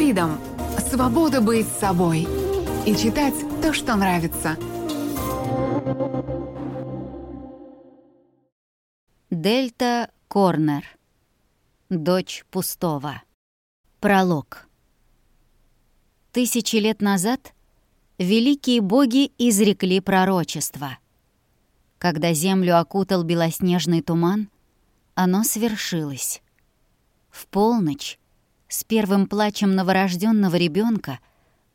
Freedom – свобода быть собой и читать то, что нравится. Дельта Корнер. Дочь пустого. Пролог. Тысячи лет назад великие боги изрекли пророчество. Когда землю окутал белоснежный туман, оно свершилось. В полночь, с первым плачем новорожденного ребенка,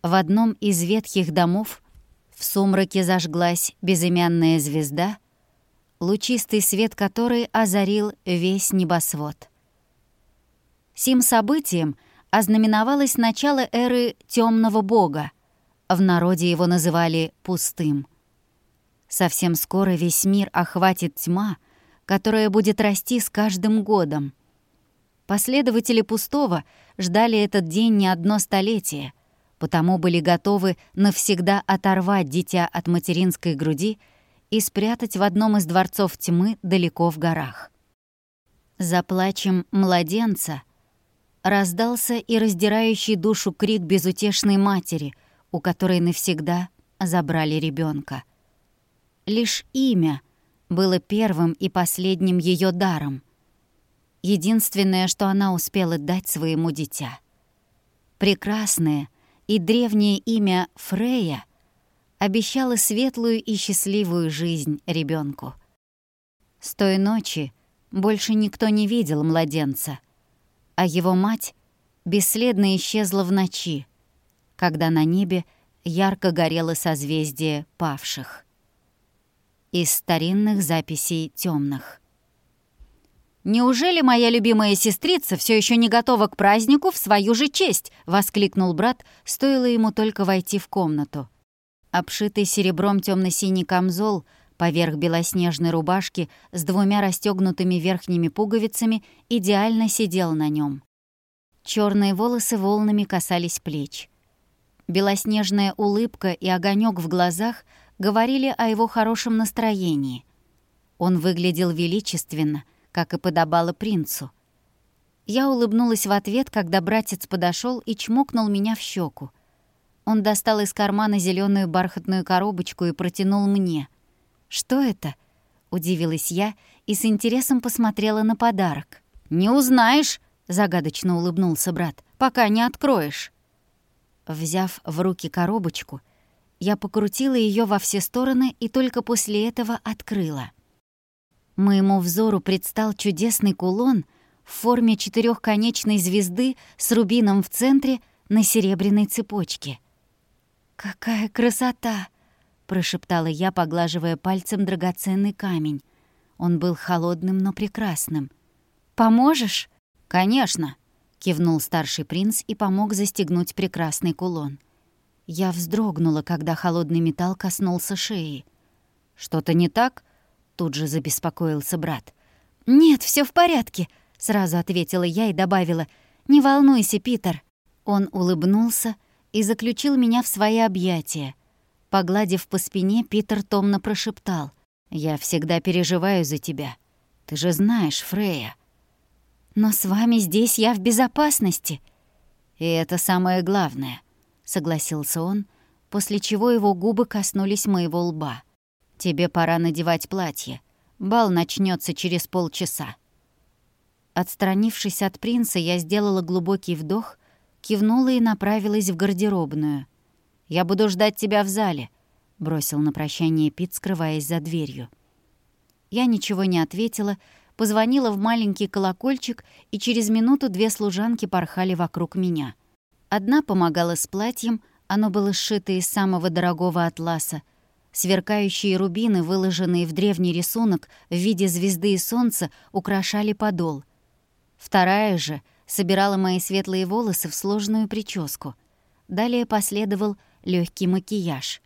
в одном из ветхих домов в сумраке зажглась безымянная звезда, лучистый свет которой озарил весь небосвод. Сим событием ознаменовалось начало эры темного бога. В народе его называли «пустым». Совсем скоро весь мир охватит тьма, которая будет расти с каждым годом. Последователи пустого ждали этот день не одно столетие, потому были готовы навсегда оторвать дитя от материнской груди и спрятать в одном из дворцов тьмы далеко в горах. За плачем младенца раздался и раздирающий душу крик безутешной матери, у которой навсегда забрали ребенка. Лишь имя было первым и последним ее даром. Единственное, что она успела дать своему дитя. Прекрасное и древнее имя Фрея обещало светлую и счастливую жизнь ребенку. С той ночи больше никто не видел младенца, а его мать бесследно исчезла в ночи, когда на небе ярко горело созвездие павших из старинных записей темных. «Неужели моя любимая сестрица все еще не готова к празднику в свою же честь?» — воскликнул брат, стоило ему только войти в комнату. Обшитый серебром темно синий камзол поверх белоснежной рубашки с двумя расстегнутыми верхними пуговицами идеально сидел на нем. Черные волосы волнами касались плеч. Белоснежная улыбка и огонек в глазах — говорили о его хорошем настроении. Он выглядел величественно, как и подобало принцу. Я улыбнулась в ответ, когда братец подошел и чмокнул меня в щеку. Он достал из кармана зеленую бархатную коробочку и протянул мне. «Что это?» — удивилась я и с интересом посмотрела на подарок. «Не узнаешь!» — загадочно улыбнулся брат. «Пока не откроешь». Взяв в руки коробочку — я покрутила ее во все стороны и только после этого открыла. Моему взору предстал чудесный кулон в форме четырехконечной звезды с рубином в центре на серебряной цепочке. «Какая красота!» — прошептала я, поглаживая пальцем драгоценный камень. Он был холодным, но прекрасным. «Поможешь?» «Конечно!» — кивнул старший принц и помог застегнуть прекрасный кулон. Я вздрогнула, когда холодный металл коснулся шеи. «Что-то не так?» — тут же забеспокоился брат. «Нет, все в порядке», — сразу ответила я и добавила. «Не волнуйся, Питер». Он улыбнулся и заключил меня в свои объятия. Погладив по спине, Питер томно прошептал. «Я всегда переживаю за тебя. Ты же знаешь, Фрея». «Но с вами здесь я в безопасности». «И это самое главное. — согласился он, после чего его губы коснулись моего лба. «Тебе пора надевать платье. Бал начнется через полчаса». Отстранившись от принца, я сделала глубокий вдох, кивнула и направилась в гардеробную. «Я буду ждать тебя в зале», — бросил на прощание Пит, скрываясь за дверью. Я ничего не ответила, позвонила в маленький колокольчик, и через минуту две служанки порхали вокруг меня — Одна помогала с платьем, оно было сшито из самого дорогого атласа. Сверкающие рубины, выложенные в древний рисунок в виде звезды и солнца, украшали подол. Вторая же собирала мои светлые волосы в сложную прическу. Далее последовал легкий макияж.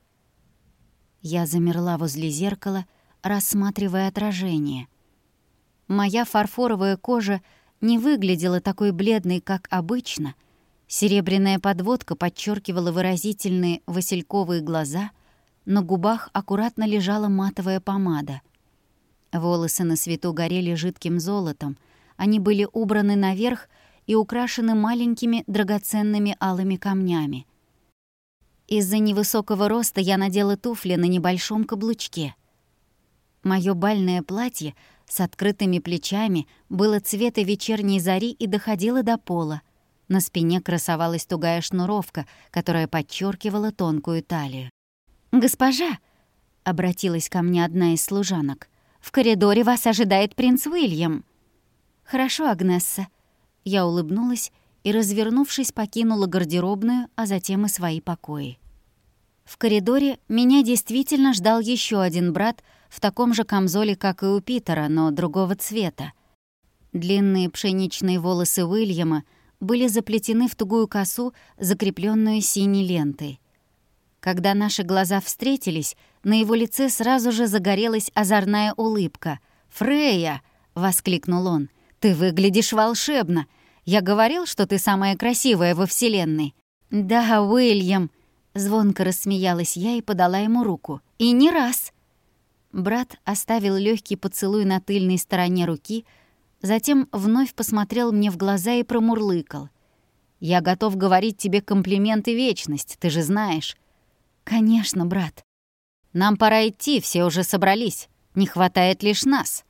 Я замерла возле зеркала, рассматривая отражение. Моя фарфоровая кожа не выглядела такой бледной, как обычно — Серебряная подводка подчеркивала выразительные васильковые глаза, на губах аккуратно лежала матовая помада. Волосы на свету горели жидким золотом, они были убраны наверх и украшены маленькими драгоценными алыми камнями. Из-за невысокого роста я надела туфли на небольшом каблучке. Моё бальное платье с открытыми плечами было цвета вечерней зари и доходило до пола. На спине красовалась тугая шнуровка, которая подчеркивала тонкую талию. «Госпожа!» — обратилась ко мне одна из служанок. «В коридоре вас ожидает принц Уильям». «Хорошо, Агнесса». Я улыбнулась и, развернувшись, покинула гардеробную, а затем и свои покои. В коридоре меня действительно ждал еще один брат в таком же камзоле, как и у Питера, но другого цвета. Длинные пшеничные волосы Уильяма были заплетены в тугую косу, закрепленную синей лентой. Когда наши глаза встретились, на его лице сразу же загорелась озорная улыбка. «Фрея!» — воскликнул он. «Ты выглядишь волшебно! Я говорил, что ты самая красивая во Вселенной!» «Да, Уильям!» — звонко рассмеялась я и подала ему руку. «И не раз!» Брат оставил легкий поцелуй на тыльной стороне руки, затем вновь посмотрел мне в глаза и промурлыкал. «Я готов говорить тебе комплименты вечность, ты же знаешь». «Конечно, брат». «Нам пора идти, все уже собрались. Не хватает лишь нас».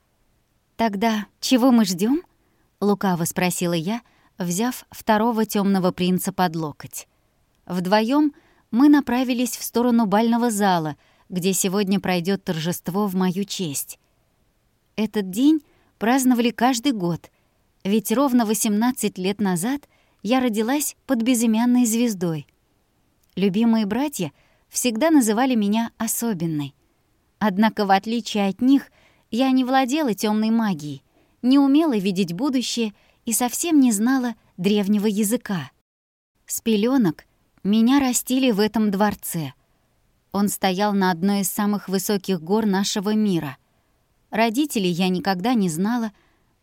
«Тогда чего мы ждем? лукаво спросила я, взяв второго темного принца под локоть. Вдвоем мы направились в сторону бального зала, где сегодня пройдет торжество в мою честь. Этот день праздновали каждый год, ведь ровно 18 лет назад я родилась под безымянной звездой. Любимые братья всегда называли меня особенной. Однако, в отличие от них, я не владела темной магией, не умела видеть будущее и совсем не знала древнего языка. С пеленок меня растили в этом дворце. Он стоял на одной из самых высоких гор нашего мира. Родителей я никогда не знала.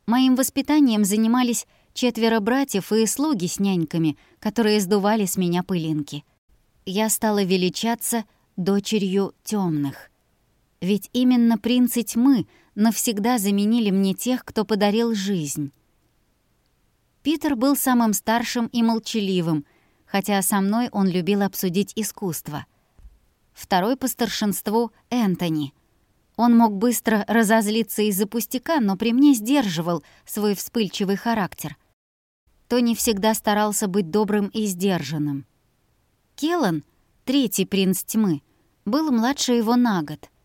Моим воспитанием занимались четверо братьев и слуги с няньками, которые сдували с меня пылинки. Я стала величаться дочерью темных. Ведь именно принцы тьмы навсегда заменили мне тех, кто подарил жизнь. Питер был самым старшим и молчаливым, хотя со мной он любил обсудить искусство. Второй по старшинству — Энтони. Он мог быстро разозлиться из-за пустяка, но при мне сдерживал свой вспыльчивый характер. Тони всегда старался быть добрым и сдержанным. Келлан, третий принц тьмы, был младше его на год —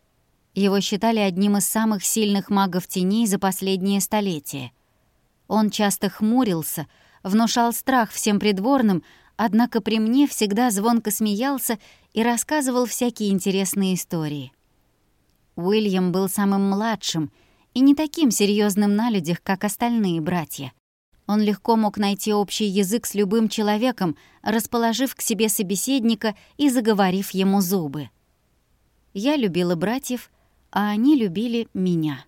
его считали одним из самых сильных магов теней за последние столетия. Он часто хмурился, внушал страх всем придворным, однако при мне всегда звонко смеялся и рассказывал всякие интересные истории. Уильям был самым младшим и не таким серьезным на людях, как остальные братья. Он легко мог найти общий язык с любым человеком, расположив к себе собеседника и заговорив ему зубы. Я любила братьев — а они любили меня.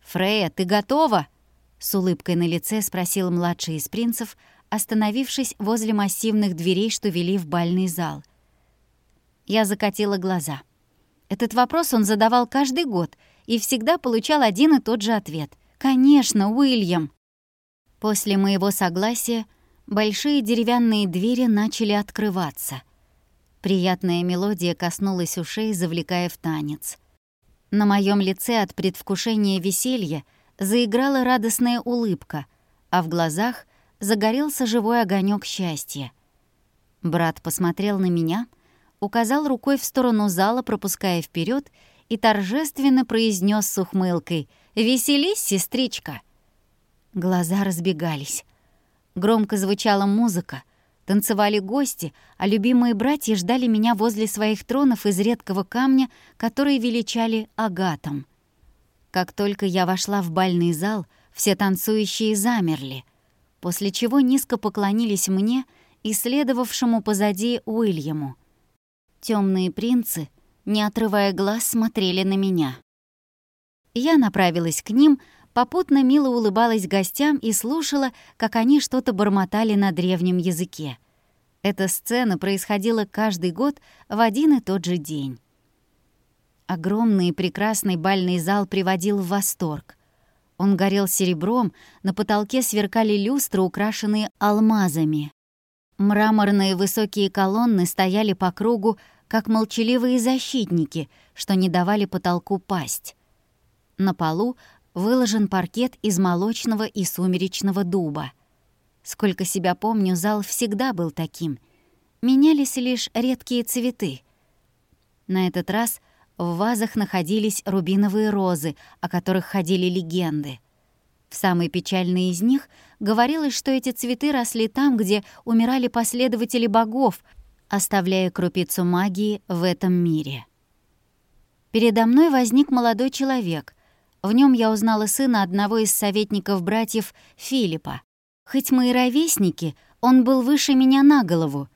«Фрея, ты готова?» — с улыбкой на лице спросил младший из принцев, остановившись возле массивных дверей, что вели в бальный зал. Я закатила глаза. Этот вопрос он задавал каждый год и всегда получал один и тот же ответ. «Конечно, Уильям!» После моего согласия большие деревянные двери начали открываться. Приятная мелодия коснулась ушей, завлекая в танец. На моем лице от предвкушения веселья заиграла радостная улыбка, а в глазах загорелся живой огонек счастья. Брат посмотрел на меня, указал рукой в сторону зала, пропуская вперед, и торжественно произнес с ухмылкой «Веселись, сестричка!». Глаза разбегались. Громко звучала музыка — Танцевали гости, а любимые братья ждали меня возле своих тронов из редкого камня, который величали агатом. Как только я вошла в бальный зал, все танцующие замерли, после чего низко поклонились мне и следовавшему позади Уильяму. Темные принцы, не отрывая глаз, смотрели на меня. Я направилась к ним, попутно мило улыбалась гостям и слушала, как они что-то бормотали на древнем языке. Эта сцена происходила каждый год в один и тот же день. Огромный и прекрасный бальный зал приводил в восторг. Он горел серебром, на потолке сверкали люстры, украшенные алмазами. Мраморные высокие колонны стояли по кругу, как молчаливые защитники, что не давали потолку пасть. На полу выложен паркет из молочного и сумеречного дуба. Сколько себя помню, зал всегда был таким. Менялись лишь редкие цветы. На этот раз в вазах находились рубиновые розы, о которых ходили легенды. В самой печальной из них говорилось, что эти цветы росли там, где умирали последователи богов, оставляя крупицу магии в этом мире. Передо мной возник молодой человек. В нем я узнала сына одного из советников братьев Филиппа. Хоть мы и ровесники, он был выше меня на голову.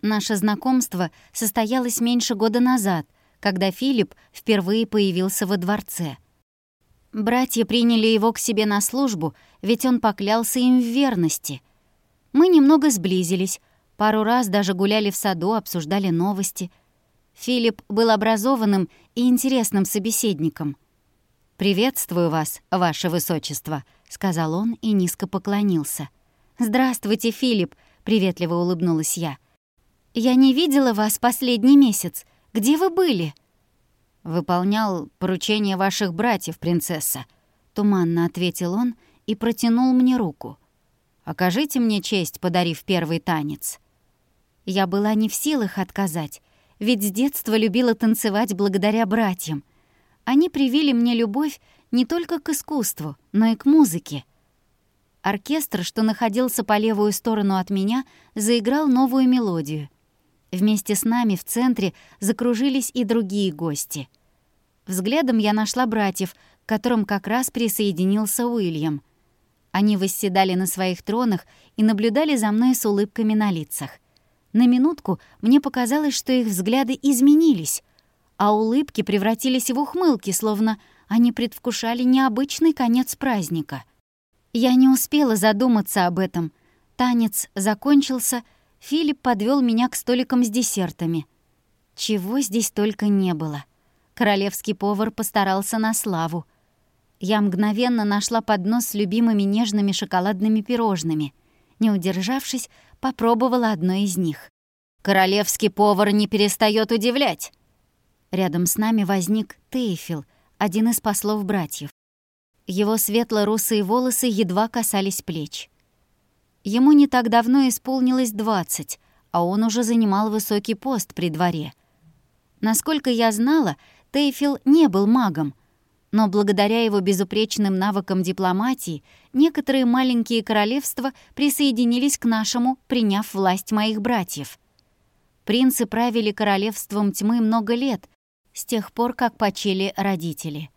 Наше знакомство состоялось меньше года назад, когда Филипп впервые появился во дворце. Братья приняли его к себе на службу, ведь он поклялся им в верности. Мы немного сблизились, пару раз даже гуляли в саду, обсуждали новости. Филипп был образованным и интересным собеседником. «Приветствую вас, ваше высочество», — сказал он и низко поклонился. «Здравствуйте, Филипп», — приветливо улыбнулась я. «Я не видела вас последний месяц. Где вы были?» «Выполнял поручение ваших братьев, принцесса», — туманно ответил он и протянул мне руку. «Окажите мне честь, подарив первый танец». Я была не в силах отказать, ведь с детства любила танцевать благодаря братьям. Они привили мне любовь не только к искусству, но и к музыке. Оркестр, что находился по левую сторону от меня, заиграл новую мелодию — Вместе с нами в центре закружились и другие гости. Взглядом я нашла братьев, к которым как раз присоединился Уильям. Они восседали на своих тронах и наблюдали за мной с улыбками на лицах. На минутку мне показалось, что их взгляды изменились, а улыбки превратились в ухмылки, словно они предвкушали необычный конец праздника. Я не успела задуматься об этом. Танец закончился — Филипп подвел меня к столикам с десертами. Чего здесь только не было. Королевский повар постарался на славу. Я мгновенно нашла поднос с любимыми нежными шоколадными пирожными. Не удержавшись, попробовала одно из них. «Королевский повар не перестает удивлять!» Рядом с нами возник Тейфил, один из послов братьев. Его светло-русые волосы едва касались плеч. Ему не так давно исполнилось 20, а он уже занимал высокий пост при дворе. Насколько я знала, Тейфил не был магом, но благодаря его безупречным навыкам дипломатии некоторые маленькие королевства присоединились к нашему, приняв власть моих братьев. Принцы правили королевством тьмы много лет, с тех пор, как почили родители.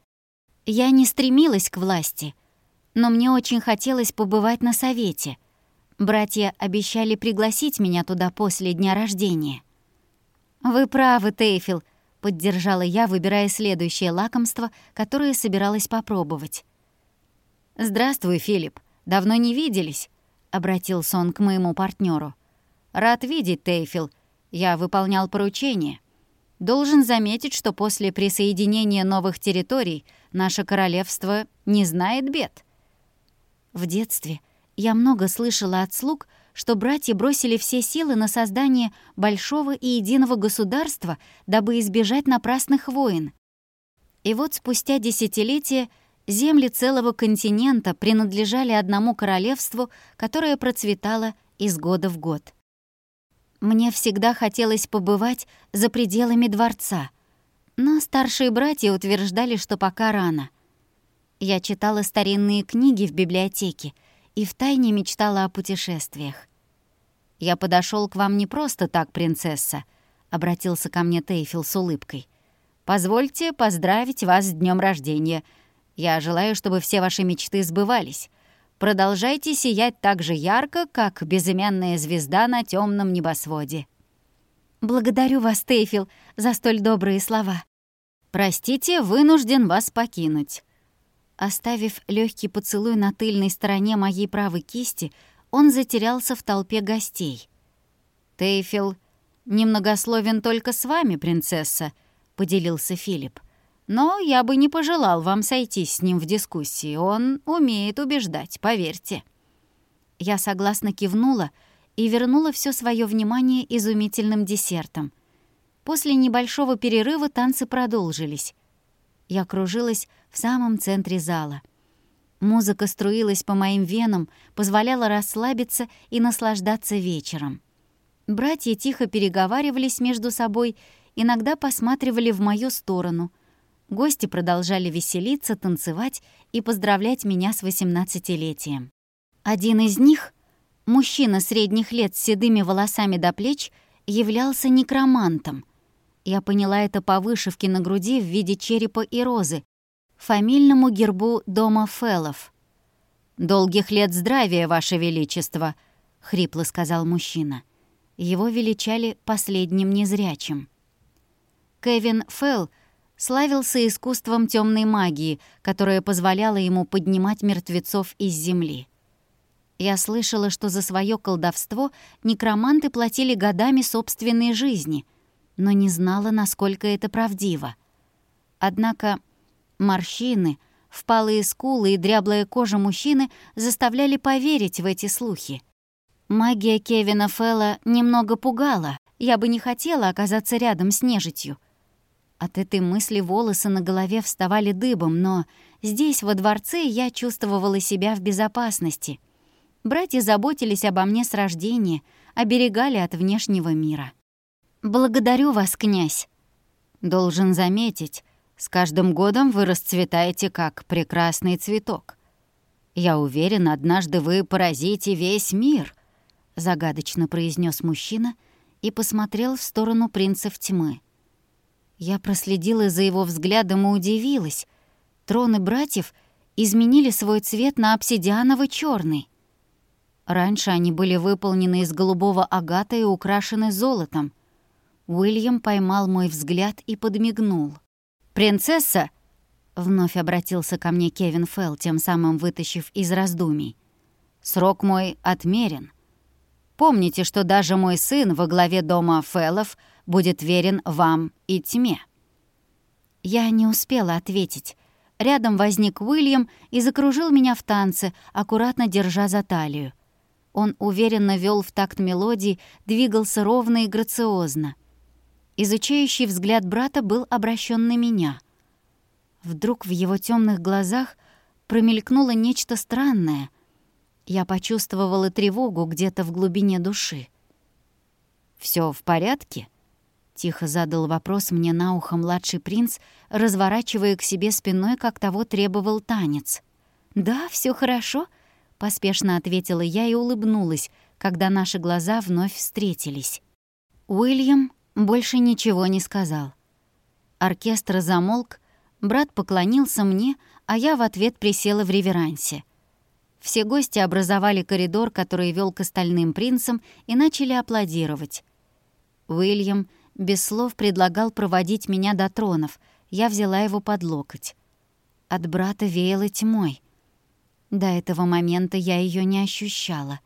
Я не стремилась к власти, но мне очень хотелось побывать на совете — Братья обещали пригласить меня туда после дня рождения. «Вы правы, Тейфил», — поддержала я, выбирая следующее лакомство, которое собиралась попробовать. «Здравствуй, Филипп. Давно не виделись», — обратился он к моему партнеру. «Рад видеть, Тейфил. Я выполнял поручение. Должен заметить, что после присоединения новых территорий наше королевство не знает бед». В детстве — я много слышала от слуг, что братья бросили все силы на создание большого и единого государства, дабы избежать напрасных войн. И вот спустя десятилетия земли целого континента принадлежали одному королевству, которое процветало из года в год. Мне всегда хотелось побывать за пределами дворца, но старшие братья утверждали, что пока рано. Я читала старинные книги в библиотеке — и втайне мечтала о путешествиях. «Я подошел к вам не просто так, принцесса», — обратился ко мне Тейфил с улыбкой. «Позвольте поздравить вас с днем рождения. Я желаю, чтобы все ваши мечты сбывались. Продолжайте сиять так же ярко, как безымянная звезда на темном небосводе». «Благодарю вас, Тейфил, за столь добрые слова». «Простите, вынужден вас покинуть. Оставив легкий поцелуй на тыльной стороне моей правой кисти, он затерялся в толпе гостей. «Тейфил немногословен только с вами, принцесса», — поделился Филипп. Но я бы не пожелал вам сойтись с ним в дискуссии. Он умеет убеждать, поверьте». Я согласно кивнула и вернула все свое внимание изумительным десертом. После небольшого перерыва танцы продолжились. Я кружилась в самом центре зала. Музыка струилась по моим венам, позволяла расслабиться и наслаждаться вечером. Братья тихо переговаривались между собой, иногда посматривали в мою сторону. Гости продолжали веселиться, танцевать и поздравлять меня с восемнадцатилетием. Один из них, мужчина средних лет с седыми волосами до плеч, являлся некромантом. Я поняла это по вышивке на груди в виде черепа и розы, фамильному гербу дома Феллов. «Долгих лет здравия, Ваше Величество», — хрипло сказал мужчина. Его величали последним незрячим. Кевин Фелл славился искусством темной магии, которая позволяла ему поднимать мертвецов из земли. Я слышала, что за свое колдовство некроманты платили годами собственной жизни, но не знала, насколько это правдиво. Однако морщины, впалые скулы и дряблая кожа мужчины заставляли поверить в эти слухи. Магия Кевина Фелла немного пугала, я бы не хотела оказаться рядом с нежитью. От этой мысли волосы на голове вставали дыбом, но здесь, во дворце, я чувствовала себя в безопасности — Братья заботились обо мне с рождения, оберегали от внешнего мира. «Благодарю вас, князь!» «Должен заметить, с каждым годом вы расцветаете как прекрасный цветок. Я уверен, однажды вы поразите весь мир», — загадочно произнес мужчина и посмотрел в сторону принцев тьмы. Я проследила за его взглядом и удивилась. Троны братьев изменили свой цвет на обсидианово черный Раньше они были выполнены из голубого агата и украшены золотом. Уильям поймал мой взгляд и подмигнул. «Принцесса!» — вновь обратился ко мне Кевин Фелл, тем самым вытащив из раздумий. «Срок мой отмерен. Помните, что даже мой сын во главе дома Феллов будет верен вам и тьме». Я не успела ответить. Рядом возник Уильям и закружил меня в танце, аккуратно держа за талию. Он уверенно вел в такт мелодии, двигался ровно и грациозно. Изучающий взгляд брата был обращен на меня. Вдруг в его темных глазах промелькнуло нечто странное. Я почувствовала тревогу где-то в глубине души. Все в порядке?» — тихо задал вопрос мне на ухо младший принц, разворачивая к себе спиной, как того требовал танец. «Да, все хорошо», — Поспешно ответила я и улыбнулась, когда наши глаза вновь встретились. Уильям больше ничего не сказал. Оркестр замолк, брат поклонился мне, а я в ответ присела в реверансе. Все гости образовали коридор, который вел к остальным принцам, и начали аплодировать. Уильям без слов предлагал проводить меня до тронов, я взяла его под локоть. От брата веяло тьмой. До этого момента я ее не ощущала.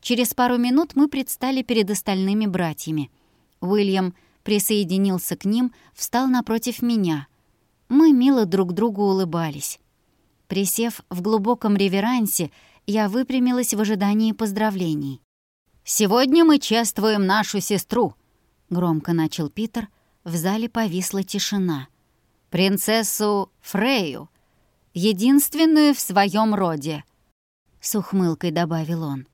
Через пару минут мы предстали перед остальными братьями. Уильям присоединился к ним, встал напротив меня. Мы мило друг другу улыбались. Присев в глубоком реверансе, я выпрямилась в ожидании поздравлений. «Сегодня мы чествуем нашу сестру», — громко начал Питер. В зале повисла тишина. «Принцессу Фрею, единственную в своем роде», — с ухмылкой добавил он.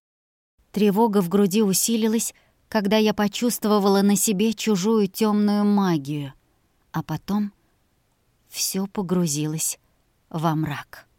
Тревога в груди усилилась, когда я почувствовала на себе чужую темную магию, а потом все погрузилось во мрак.